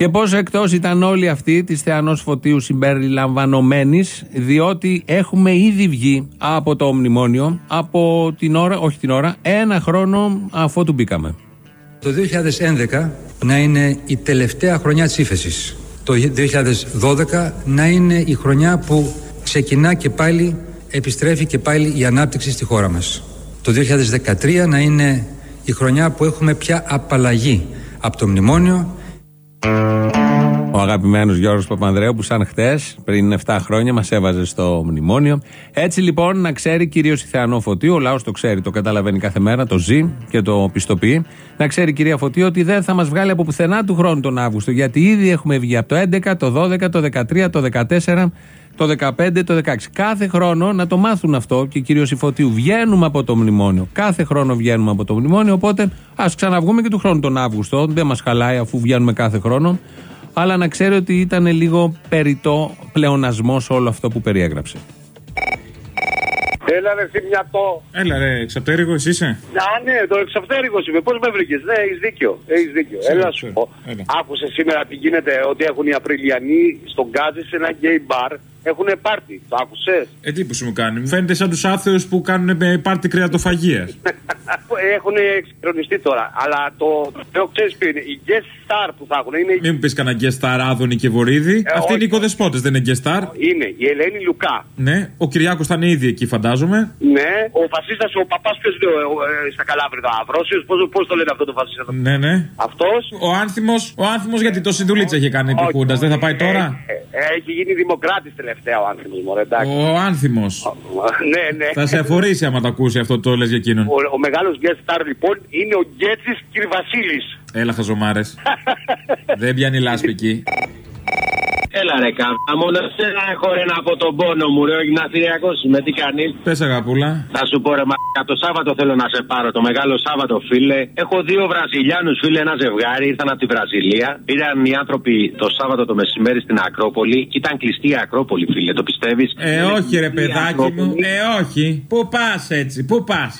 S2: Και πώς εκτός ήταν όλοι αυτοί της Θεανός Φωτίου συμπεριλαμβανομένης, διότι έχουμε ήδη βγει από το μνημόνιο από την ώρα, όχι την ώρα, ένα χρόνο αφού του μπήκαμε.
S33: Το 2011 να είναι η τελευταία χρονιά της ύφεσης. Το 2012 να είναι η χρονιά που ξεκινά και πάλι, επιστρέφει και πάλι η ανάπτυξη στη χώρα μας. Το 2013 να είναι η χρονιά που έχουμε πια απαλλαγή από το μνημόνιο
S2: ο αγαπημένος Γιώργος Παπανδρέου που σαν χτες, πριν 7 χρόνια, μας έβαζε στο μνημόνιο. Έτσι λοιπόν να ξέρει κυρίως η Θεανό Φωτίου, ο λαός το ξέρει, το καταλαβαίνει κάθε μέρα, το ζει και το πιστοποιεί. Να ξέρει κυρία Φωτίου ότι δεν θα μας βγάλει από πουθενά του χρόνου τον Αύγουστο. Γιατί ήδη έχουμε βγει από το 11, το 12, το 13, το 14, το 15, το 16. Κάθε χρόνο να το μάθουν αυτό και κυρίως η Φωτίου. Βγαίνουμε από το μνημόνιο. Κάθε χρόνο βγαίνουμε από το μνημόνιο. Οπότε ας ξαναβγούμε και του χρόνου τον Αύγουστο. Δεν μας χαλάει αφού βγαίνουμε κάθε χρόνο αλλά να ξέρει ότι ήταν λίγο περιττό πλεονασμός όλο αυτό που περιέγραψε.
S34: Έλα ρε θυμιατό.
S20: Έλα ρε, εξαπτέρυγος εσύ είσαι;
S34: Α, ναι, το εξαπτέρυγος είμαι. Πώς με βρήκες; Ναι, έχεις δίκιο. Έχεις δίκιο. Έλα να σου πω. Άκουσες σήμερα τι γίνεται ότι έχουν οι Απριλιανοί στον Γκάζι σε ένα γκέι μπαρ. Έχουν πάρτι. Το άκουσες;
S20: Εντύπωση μου κάνει. Μου φαίνεται σαν τους άθεους που κάνουν πάρτι κρεατοφαγίας.
S34: έχουν εξυγχρονιστεί τώρα. Αλλά το λέω ξέρεις ποιο είναι. Οι guest star που θα έχουν είναι.
S20: Μην μου πεις κανένα guest star Άδωνη και Βορύδη.
S34: Ε,
S20: Αυτοί είναι οι οικοδεσπότες, δεν είναι guest star.
S34: Είναι η Ελένη Λουκά.
S20: Ναι, ο Κυριάκος ήταν ήδη εκεί, φαντάζομαι.
S34: Ναι, ο φασίστας, ο παπάς, ποιος είναι ε, στα Καλάβρητα, Αυρόσιος, πώς το λένε αυτό το φασίστα;
S20: Ναι, ναι.
S34: Αυτός;
S20: Ο άνθιμος, ο άνθιμος γιατί το Συνδουλίτσα είχε κάνει επί Χούντα, δεν θα πάει τώρα;
S34: Ε, ε, έχει γίνει δημοκράτης τελευταία ο άνθιμος, μωρέ, εντάξει.
S20: Ο άνθιμος.
S34: Ναι, ναι.
S20: Θα σε αφορήσει άμα το ακούσει αυτό το λες για εκείνον.
S34: Ο, ο μεγάλος guest star λοιπόν είναι ο Γκέτσης κ. Βασίλη.
S20: Έλα, χαζομάρες. δεν πιάνει λάσπη εκεί.
S35: Έλα ρε κάμπα, μόνο σε ένα έχω ρε από τον πόνο μου, ρε, ο γυμναστηριακό με τι κάνεις;
S20: Πες αγαπούλα.
S35: Θα σου πω ρε, μα το Σάββατο θέλω να σε πάρω, το μεγάλο Σάββατο φίλε. Έχω δύο Βραζιλιάνους φίλε, ένα ζευγάρι, ήρθαν από τη Βραζιλία. Πήραν οι άνθρωποι το Σάββατο το μεσημέρι στην Ακρόπολη και ήταν κλειστή η Ακρόπολη, φίλε, το πιστεύεις;
S20: Ε, όχι ρε παιδάκι μου, ε, όχι. Πού πας έτσι, πού πας;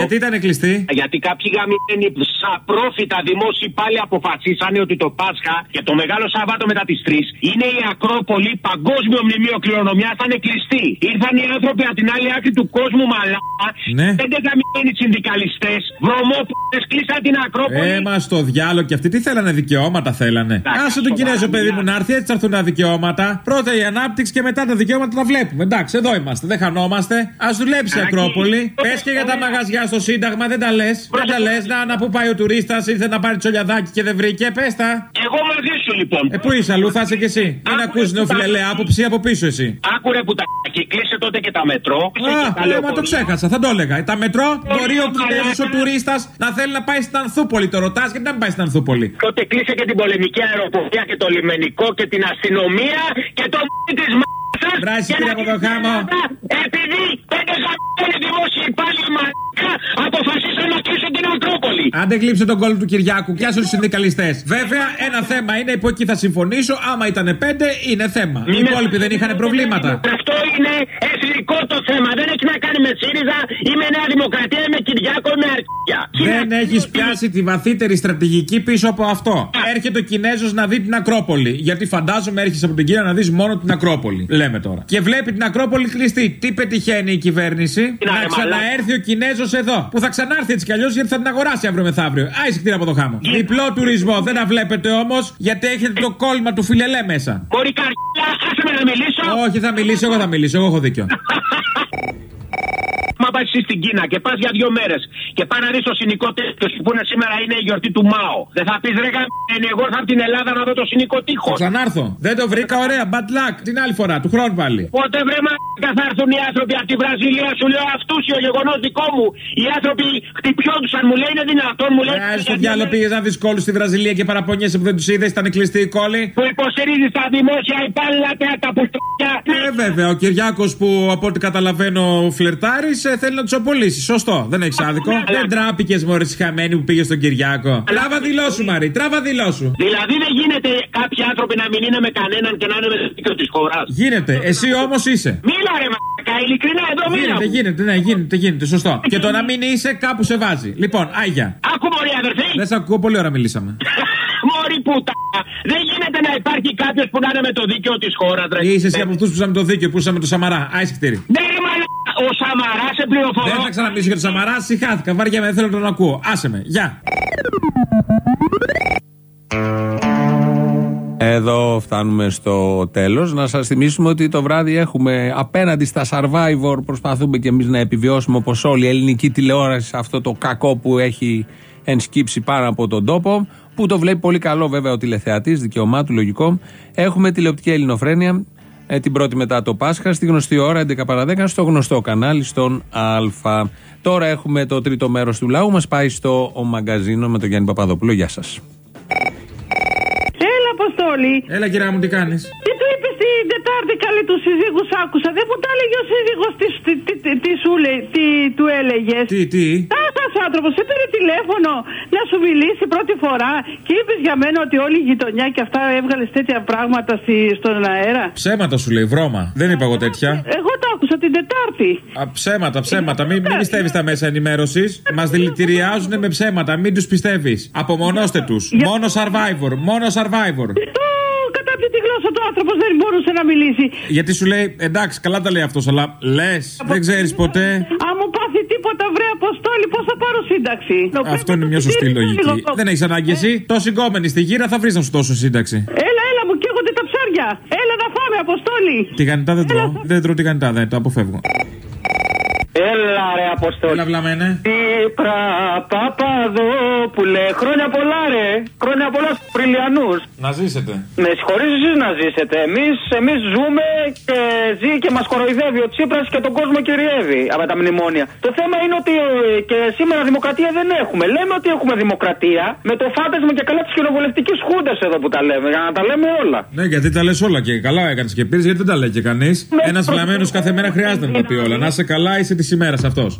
S20: Γιατί ήταν κλειστή;
S35: Γιατί κάποιοι γαμμένοι σαπρόφητα δημόσιοι πάλι αποφασίσανε ότι το Πάσχα και το μεγάλο Σάββατο μετά τις 3 είναι η Ακρόπολη, παγκόσμιο μνημείο κληρονομιάς, θα είναι κλειστή. Ήρθαν οι άνθρωποι από την άλλη άκρη του κόσμου μαλάκα.
S20: Ναι.
S35: Πέντε γαμμένοι συνδικαλιστές, βρωμόπουλες, κλείσαν την Ακρόπολη.
S20: Έμα στο διάλογο και αυτοί τι θέλανε, δικαιώματα θέλανε. Άσε τον Κινέζο παιδί μου να έρθει, έτσι θα έρθουν τα δικαιώματα. Πρώτα η ανάπτυξη και μετά τα δικαιώματα τα βλέπουμε. Εντάξει, εδώ είμαστε, δεν χανόμαστε. Α δουλέψει η Ακρόπολη. Πες και για τα μαγαζιά στο Σύνταγμα, δεν τα λες. Δεν τα λες, να, να που πάει ο τουρίστας, ήρθε να πάρει τσολιαδάκι και δεν βρήκε, πες τα.
S35: Εγώ μαζί σου λοιπόν.
S20: Ε, πού είσαι, αλλού θα είσαι κι εσύ. Δεν ακούς νεοφιλελέα άποψη από πίσω εσύ.
S35: Άκουρε που τα και κλείσε τότε και τα μετρό.
S20: Α, ε, μα το ξέχασα, θα το έλεγα. Τα μετρό μπορεί ο Κινέζο ο τουρίστας να θέλει να πάει στην Ανθούπολη. Το ρωτάς γιατί δεν πάει στην Ανθούπολη;
S35: Τότε κλείσε και την πολεμική αεροπορία και το λιμενικό και την αστυνομία και το της μ***α.
S20: Βράζει κύριε Παπαδοχάμο.
S35: Επειδή πέντε χαμένοι δημόσιοι υπάλληλοι μαλάκα αποφασίσαν να κλείσουν την Ακρόπολη.
S20: Αν δεν κλείψε τον κόλλο του Κυριάκου, πιάσε τους συνδικαλιστές. Βέβαια, ένα θέμα είναι που εκεί θα συμφωνήσω. Άμα ήταν πέντε, είναι θέμα. Οι υπόλοιποι δεν είχαν προβλήματα.
S35: Αυτό είναι εθνικό το θέμα. Δεν έχει να κάνει με ΣΥΡΙΖΑ ή με Νέα Δημοκρατία ή με Κυριάκο ή με Αρκία.
S20: Δεν έχεις πιάσει τη βαθύτερη στρατηγική πίσω από αυτό. Έρχεται ο Κινέζος να δει την Ακρόπολη. Γιατί φαντάζομαι έρχεσαι από την Κίνα να δεις μόνο την Ακρόπολη. Λέμε τώρα. Και βλέπει την Ακρόπολη κλειστή. Τι πετυχαίνει η κυβέρνηση; Να ξαναέρθει ο Κινέζος εδώ. Που θα ξανάρθει έτσι κι αλλιώς γιατί θα την αγοράσει αύριο μεθαύριο. Άισε κτήρα από το χάμο. Διπλό τουρισμό. Δεν τα βλέπετε όμως γιατί έχετε το κόλλημα του φιλελέ μέσα.
S35: Μπορεί καρδιά, άσε με να μιλήσω.
S20: Όχι, θα μιλήσω, εγώ θα μιλήσω. Εγώ έχω δίκιο.
S35: Μα πας εσύ στην Κίνα και πας για δύο μέρες και πά να δεις το συνοικό τέτοιο που είναι σήμερα είναι η γιορτή του Μάο. Δεν θα πεις ρε γαμμένη, εγώ θα από την Ελλάδα να δω το συνοικό τείχος.
S20: Θα ξανάρθω. Δεν το βρήκα ωραία. Bad luck. Την άλλη φορά, του χρόνου πάλι.
S35: Πότε βρε μα θα έρθουν οι άνθρωποι από τη Βραζιλία, σου λέω αυτούσιο γεγονός δικό μου. Οι άνθρωποι χτυπιόντουσαν, μου λέει είναι δυνατόν, μου λέει.
S20: Ε, στο διάλογο πήγε να δεις κόλλους στη Βραζιλία και παραπονιέσαι που δεν τους είδες, ήταν κλειστή η κόλλη.
S35: Που υποστηρίζεις τα δημόσια υπάλληλα και τα πουστράκια.
S20: Ε, βέβαια, ο Κυριάκος που από ό,τι καταλαβαίνω φλερτάρει ε, θέλει να τους απολύσεις. Σωστό, δεν έχεις άδικο. Δεν τράπηκες μόλι χαμένη που πήγες στον Κυριάκο. Τράβα δηλώσου, Μαρή, τράβα δηλώσου.
S35: Δηλαδή δεν γίνεται κάποιοι άνθρωποι να μην είναι με κανέναν και να είναι με το δίκαιο της χώρας.
S20: Γίνεται, εσύ όμως είσαι.
S35: Μίλα ρε μαλάκα, ειλικρινά εδώ μίλα.
S20: Γίνεται, γίνεται, ναι, γίνεται, γίνεται, σωστό. Και το να μην είσαι κάπου σε βάζει. Λοιπόν, άγια.
S35: Άκου μωρή αδερφέ.
S20: Δεν σε ακούω, πολύ ώρα μιλήσαμε.
S35: Μωρή πούτα. Δεν γίνεται να υπάρχει κάποιος που να είναι με το δίκαιο της χώρας, ρε.
S20: Είσαι εσύ από αυτούς που με το δίκαιο, που είσαι με το Σαμαρά. Άισε κτήρι.
S35: Ναι, ρε μαλάκα. Ο Σαμαρά σε πληροφορώ.
S20: Δεν θα ξαναμιλήσω για το Σαμαρά, συχάθηκα. Βάρια με, δεν θέλω να τον ακούω. Άσε με, γεια.
S2: Εδώ φτάνουμε στο τέλος. Να σας θυμίσουμε ότι το βράδυ έχουμε απέναντι στα Survivor προσπαθούμε και εμείς να επιβιώσουμε όπως όλη η ελληνική τηλεόραση αυτό το κακό που έχει ενσκύψει πάνω από τον τόπο που το βλέπει πολύ καλό βέβαια ο τηλεθεατής, δικαιωμά του λογικό. Έχουμε τηλεοπτική ελληνοφρένεια ε, την πρώτη μετά το Πάσχα στη γνωστή ώρα 11 παρα 10 στο γνωστό κανάλι στον Α. Τώρα έχουμε το τρίτο μέρος του λαού μας πάει στο ο μαγκαζίνο με τον Γιάννη Παπαδόπουλο. Γεια σας.
S36: Έλα, Αποστόλη.
S20: Έλα, κυρία μου, τι κάνεις;
S36: Τι του είπε την Τετάρτη καλή του σύζυγου, άκουσα. Δεν μου τα έλεγε ο σύζυγο τι, τι, τι, τι, τι σου λέει, τι του έλεγε.
S20: Τι, τι.
S36: Τάχα άνθρωπο, σε πήρε τηλέφωνο να σου μιλήσει πρώτη φορά και είπε για μένα ότι όλη η γειτονιά και αυτά έβγαλε τέτοια πράγματα στη, στον αέρα.
S20: Ψέματα σου λέει, βρώμα. Δεν είπα εγώ τέτοια.
S36: Εγώ το άκουσα την Τετάρτη.
S20: Α, ψέματα, ψέματα. Μην, μην πιστεύει τα μέσα ενημέρωση. Μα δηλητηριάζουν με ψέματα. Μην του πιστεύει. Απομονώστε του. Μόνο survivor. Μόνο survivor.
S36: Το κατάπιε τη γλώσσα του άνθρωπος δεν μπορούσε να μιλήσει.
S20: Γιατί σου λέει, εντάξει, καλά τα λέει αυτός, αλλά λες, δεν ξέρεις ποτέ.
S36: Αν μου πάθει τίποτα, βρε αποστόλη, πώς θα πάρω σύνταξη;
S20: Αυτό είναι μια σωστή λογική. Δεν έχεις ανάγκη εσύ. Το συγκόμενη στη γύρα θα βρεις να σου δώσω σύνταξη.
S36: Έλα, έλα, μου καίγονται τα ψάρια. Έλα να φάμε, αποστόλη.
S20: Τηγανιτά δεν τρώω. Δεν τρώω τηγανιτά, δεν το αποφεύγω.
S37: Έλα ρε Αποστόλη.
S20: Έλα βλαμένε.
S37: Τύπρα Παπαδόπουλε. Χρόνια πολλά ρε. Χρόνια πολλά στους Πριλιανούς.
S20: Να ζήσετε.
S37: Με συγχωρείς εσείς να ζήσετε. Εμείς, εμείς ζούμε και ζει και μας κοροϊδεύει ο Τσίπρας και τον κόσμο κυριεύει από τα μνημόνια. Το θέμα είναι ότι ε, και σήμερα δημοκρατία δεν έχουμε. Λέμε ότι έχουμε δημοκρατία με το φάντασμα και καλά της χειροβολευτικής χούντας εδώ που τα λέμε. Για να τα λέμε όλα.
S20: Ναι, γιατί τα λες όλα και καλά έκανες και πήρες γιατί δεν τα λέει και κανείς. Ένας βλαμμένος κάθε μέρα χρειάζεται να τα πει όλα. Να είσαι καλά, είσαι της ημέρας αυτός.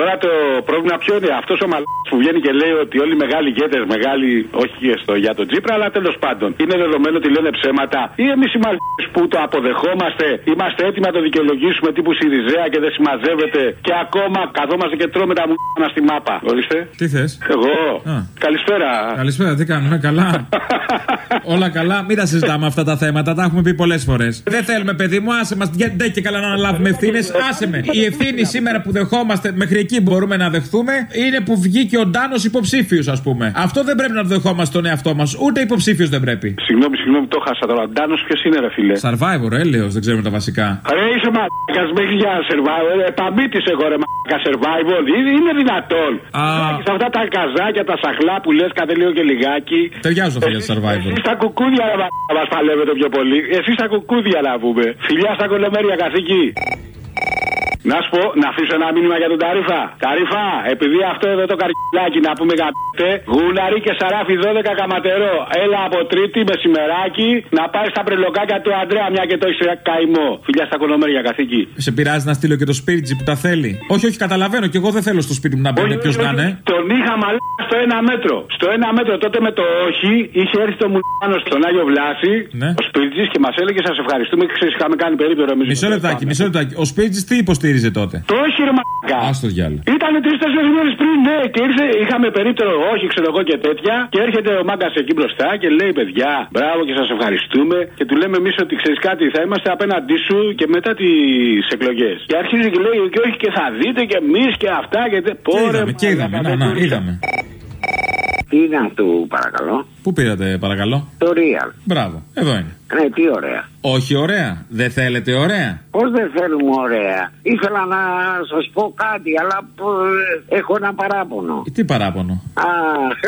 S38: Τώρα το πρόβλημα ποιο είναι αυτός ο μαλάκας που βγαίνει και λέει ότι όλοι οι μεγάλοι ηγέτε, μεγάλοι, όχι στο, για τον Τζίπρα, αλλά τέλος πάντων είναι δεδομένο ότι λένε ψέματα. Ή εμείς οι μαλάκες που το αποδεχόμαστε, είμαστε έτοιμοι να το δικαιολογήσουμε τύπου Σιριζέα και δεν συμμαζεύεται και ακόμα καθόμαστε και τρώμε τα μουνα στη μάπα. Ορίστε.
S20: Τι θες;
S38: Εγώ. Καλησπέρα.
S20: Καλησπέρα, τι κάνουμε, καλά. Όλα καλά, μην τα συζητάμε αυτά τα θέματα, τα έχουμε πει πολλές φορές. Δεν θέλουμε, παιδί μου, άσε μας, δεν και καλά να αναλάβουμε ευθύνες, άσε με. Η ευθύνη σήμερα που δεχόμαστε μέχρι εκεί μπορούμε να δεχθούμε είναι που βγήκε ο Ντάνος υποψήφιος, ας πούμε. Αυτό δεν πρέπει να το δεχόμαστε στον εαυτό μας. Ούτε υποψήφιος δεν πρέπει.
S38: Συγγνώμη, συγγνώμη, το χάσα τώρα. Ντάνος ποιος είναι, ρε φίλε;
S20: Survivor, έλεος, δεν ξέρουμε τα βασικά.
S38: Ρε είσαι μαλάκα μέχρι για survivor. Ε, Παμπίτης εγώ ρε μαλάκα survivor. Είναι, είναι δυνατόν.
S20: Α.
S38: Έχεις αυτά τα καζάκια, τα σαχλά που λες κάθε λίγο και λιγάκι.
S20: Ταιριάζω αυτά για survivor.
S38: Εσεί τα κουκούδια ρε μαλάκα μας παλεύετε πιο πολύ. Εσεί τα κουκούδια να πούμε. Φιλιά στα κολομέρια καθήκη. Να σου πω, να αφήσω ένα μήνυμα για τον Ταρίφα. Ταρίφα, επειδή αυτό εδώ το καρκιλάκι να πούμε γαμπτε, γουλαρί και σαράφι 12 καματερό. Έλα από τρίτη μεσημεράκι να πάει στα πρελοκάκια του Αντρέα, μια και το έχεις καημό. Φιλιά στα κολομέρια, καθήκη.
S20: Σε πειράζει να στείλω και το σπίριτζι που τα θέλει. Όχι, όχι, καταλαβαίνω και εγώ δεν θέλω στο σπίτι μου να μπαίνει ποιος να είναι.
S38: Τον είχα μαλλιά στο ένα μέτρο. Στο ένα μέτρο τότε με το όχι είχε έρθει το μουλάνο στον Άγιο Βλάση.
S20: Ναι.
S38: Ο Σπίριτζη και μας έλεγε σας ευχαριστούμε και ξέρεις είχαμε κάνει περίπτωρο εμείς.
S20: Μισό λεπτάκι, μισό λεπτάκι. Ο σπίριτζη τι υποστήριζε τότε.
S38: Το όχι ρε μαλάκα.
S20: Α το διάλογο.
S38: Ήταν τρει-τέσσερι μέρες πριν, ναι, και ήρθε, είχαμε περίπτερο όχι, ξέρω εγώ και τέτοια. Και έρχεται ο μάγκας εκεί μπροστά και λέει: Παιδιά, μπράβο και σας ευχαριστούμε. Και του λέμε εμείς ότι ξέρεις κάτι, θα είμαστε απέναντί σου και μετά τις εκλογές. Και αρχίζει και λέει: Και όχι, και θα δείτε και εμείς και αυτά και τε.
S20: Και είδαμε, και είδαμε, να, να, είδαμε.
S39: Τι είναι αυτό, παρακαλώ;
S20: Πού πήρατε, παρακαλώ;
S40: Το Real.
S20: Μπράβο, εδώ είναι.
S40: Ναι, τι ωραία.
S20: Όχι ωραία. Δεν θέλετε ωραία;
S40: Πώς δεν θέλουμε ωραία; Ήθελα να σας πω κάτι, αλλά ε, έχω ένα παράπονο.
S20: Τι παράπονο;
S40: Α,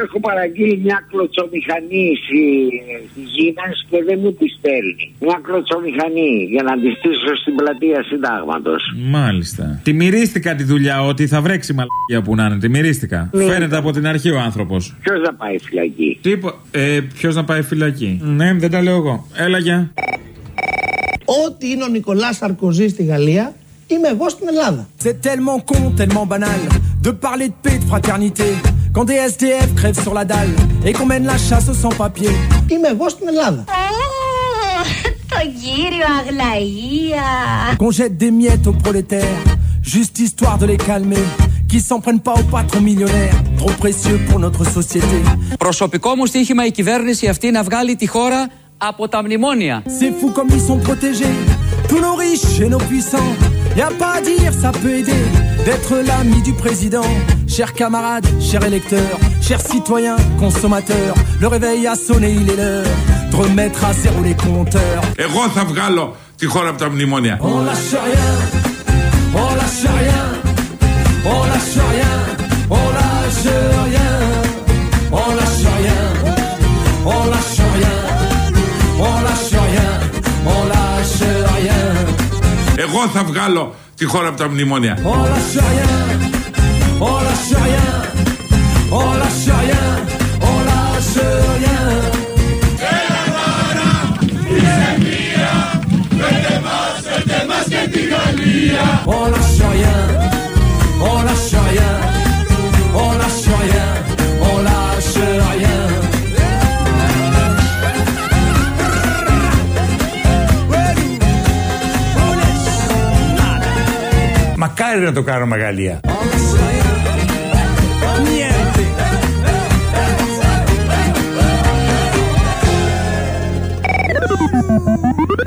S40: έχω παραγγείλει μια κλωτσομηχανή στη Γίνας και δεν μου τη στέλνει. Μια κλωτσομηχανή για να τη στήσω στην πλατεία συντάγματος.
S20: Μάλιστα. Τη μυρίστηκα τη δουλειά ότι θα βρέξει μαλακία που να είναι. Τη μυρίστηκα.
S40: Ναι.
S20: Φαίνεται από την αρχή ο άνθρωπος.
S40: Ποιος να πάει φυλακή;
S20: Τίπο... Ε, Ποιο να πάει φυλακή. Ναι, δεν τα λέω εγώ. Έλα για.
S15: Ό,τι είναι ο Νικολά Σαρκοζή στη Γαλλία, είμαι εγώ στην Ελλάδα.
S16: C'est tellement con, tellement banal de parler de paix, de fraternité. Quand des SDF crèvent sur la dalle et qu'on mène la chasse aux sans-papiers.
S15: Είμαι εγώ στην Ελλάδα.
S9: Το κύριο Αγλαία.
S16: Qu'on jette des miettes aux prolétaires, juste histoire de les calmer. Qui s'en prennent pas aux patrons millionnaires, trop précieux pour notre société.
S39: Προσωπικό μου στοίχημα η κυβέρνηση αυτή να βγάλει τη χώρα από τα μνημόνια.
S16: C'est fou comme ils sont protégés, tous nos riches et nos puissants. Y a pas à dire, ça peut aider d'être l'ami du président. Chers camarades, chers électeurs, chers citoyens, consommateurs, le réveil a sonné, il est l'heure de remettre à zéro les compteurs.
S41: Εγώ θα βγάλω τη χώρα από τα μνημόνια.
S16: On lâche rien, on lâche rien, On lâche rien, on lâche rien, on lâche rien, on lâche rien, on lâche rien, on lâche rien.
S41: Εγώ θα βγάλω τη χώρα από τα μνημόνια.
S16: On lâche rien, on lâche rien, on lâche rien, on lâche rien. On lâche rien,
S17: Μακάρι να το κάνω μεγαλία.
S16: Yeah.